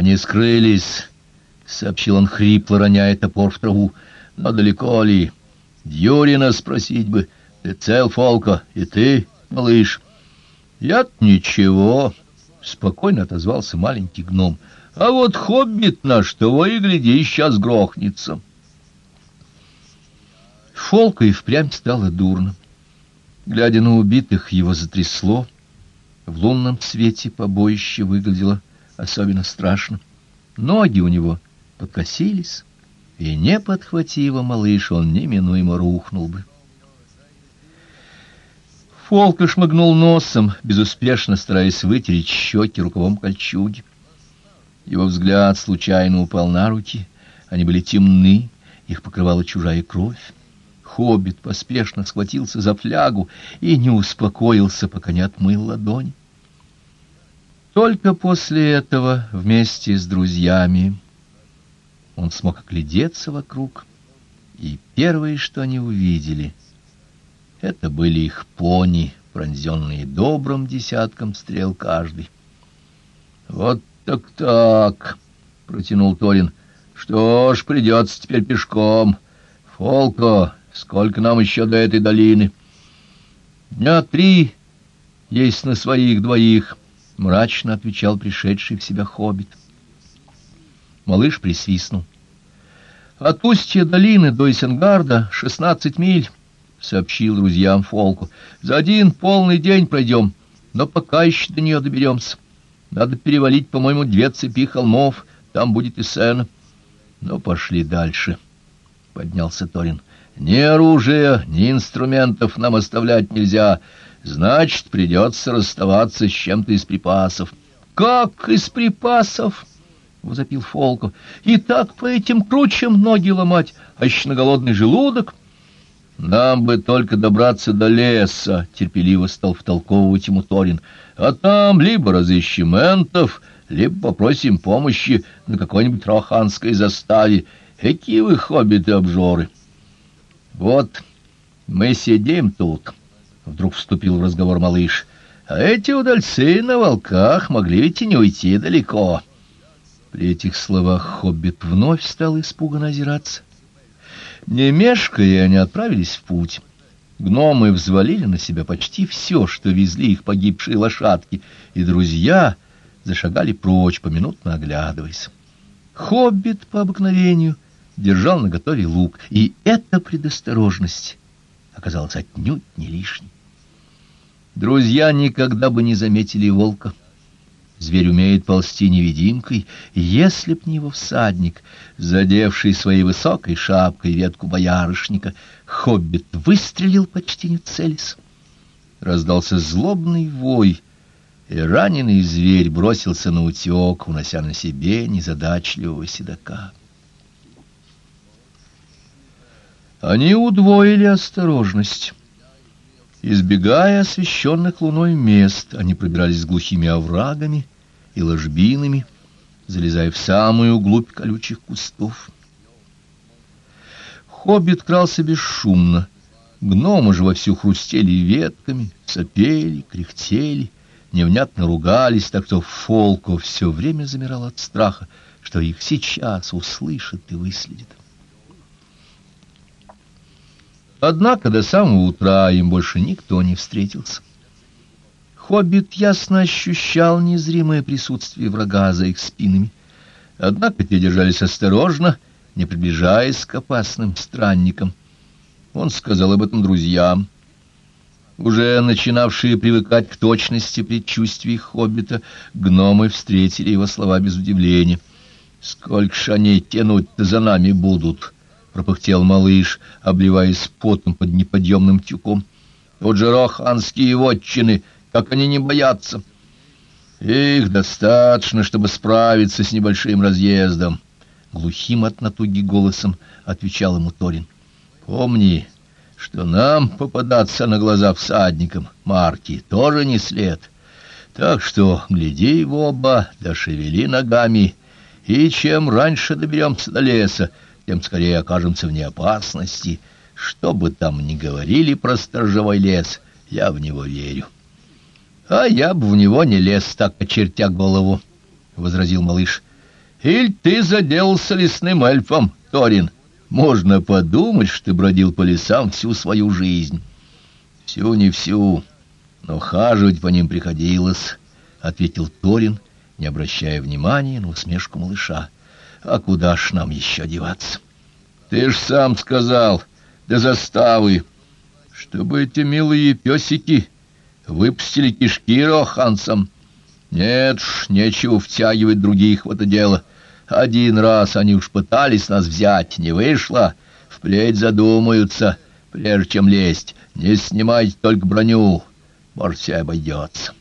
Они скрылись, — сообщил он хрипло, роняя топор в траву. Но далеко ли? Дьюрина спросить бы. Ты цел, Фолка, и ты, малыш? я ничего, — спокойно отозвался маленький гном. А вот хоббит наш, того и гляди, сейчас грохнется. Фолка и впрямь стало дурно. Глядя на убитых, его затрясло. В лунном свете побоище выглядело особенно страшно. Ноги у него подкосились, и не подхвати его малыш, он неминуемо рухнул бы. Фолка шмыгнул носом, безуспешно стараясь вытереть щеки рукавом кольчуги. Его взгляд случайно упал на руки, они были темны, их покрывала чужая кровь. Хоббит поспешно схватился за флягу и не успокоился, пока не отмыл ладонь. Только после этого, вместе с друзьями, он смог оглядеться вокруг, и первое, что они увидели, это были их пони, пронзенные добрым десятком стрел каждый. «Вот так-так», — протянул Торин, — «что ж, придется теперь пешком. Фолко, сколько нам еще до этой долины?» «Дня три есть на своих двоих», — мрачно отвечал пришедший в себя хоббит. Малыш присвистнул. От устья долины до Исенгарда шестнадцать миль, — сообщил друзьям Фолку. За один полный день пройдем, но пока еще до нее доберемся. Надо перевалить, по-моему, две цепи холмов, там будет и сена. Ну, пошли дальше, — поднялся Торин. Ни оружия, ни инструментов нам оставлять нельзя, значит, придется расставаться с чем-то из припасов. — Как из припасов? —— возопил Фолко. — И так по этим кручам ноги ломать, а еще на голодный желудок. — Нам бы только добраться до леса, — терпеливо стал втолковывать ему Торин. — А там либо разыщем энтов, либо попросим помощи на какой-нибудь роханской заставе. Какие вы хоббиты-обжоры! — Вот мы сидим тут, — вдруг вступил в разговор малыш, — а эти удальцы на волках могли ведь и не уйти далеко. — при этих словах хоббит вновь стал испуганно озираться. Не мешкая, они отправились в путь. Гномы взвалили на себя почти все, что везли их погибшие лошадки, и друзья зашагали прочь, поминутно оглядываясь. Хоббит по обыкновению держал наготове лук, и эта предосторожность оказалась отнюдь не лишней. Друзья никогда бы не заметили волка. Зверь умеет ползти невидимкой, если б не его всадник, задевший своей высокой шапкой ветку боярышника, хоббит выстрелил почти не целясь. Раздался злобный вой, и раненый зверь бросился на утек, унося на себе незадачливого седока. Они удвоили осторожность. Избегая освещенных луной мест, они пробирались глухими оврагами и ложбинами, залезая в самую глубь колючих кустов. Хоббит крался бесшумно. Гномы же вовсю хрустели ветками, сопели, кряхтели, невнятно ругались, так что Фолко все время замирал от страха, что их сейчас услышат и выследят. Однако до самого утра им больше никто не встретился. Хоббит ясно ощущал незримое присутствие врага за их спинами. Однако те держались осторожно, не приближаясь к опасным странникам. Он сказал об этом друзьям. Уже начинавшие привыкать к точности предчувствий хоббита, гномы встретили его слова без удивления. «Сколько ж они тянуть-то за нами будут?» — пропыхтел малыш, обливаясь потом под неподъемным тюком. «Вот же роханские вотчины, как они не боятся!» «Их достаточно, чтобы справиться с небольшим разъездом!» Глухим от натуги голосом отвечал ему Торин. «Помни, что нам попадаться на глаза всадникам марки тоже не след. Так что гляди в оба, да шевели ногами, и чем раньше доберемся до леса, тем скорее окажемся вне опасности. Что бы там ни говорили про сторожевой лес, я в него верю. — А я бы в него не лез, так очертя голову, — возразил малыш. Иль ты заделался лесным эльфом, Торин? Можно подумать, что ты бродил по лесам всю свою жизнь. Всю не всю, но хаживать по ним приходилось, — ответил Торин, не обращая внимания на усмешку малыша. А куда ж нам еще деваться? Ты ж сам сказал, до заставы, чтобы эти милые песики выпустили кишки Рохансом. Нет ж, нечего втягивать других в это дело. Один раз они уж пытались нас взять, не вышло. Вплеть задумаются, прежде чем лезть. Не снимайте только броню, может, все обойдется.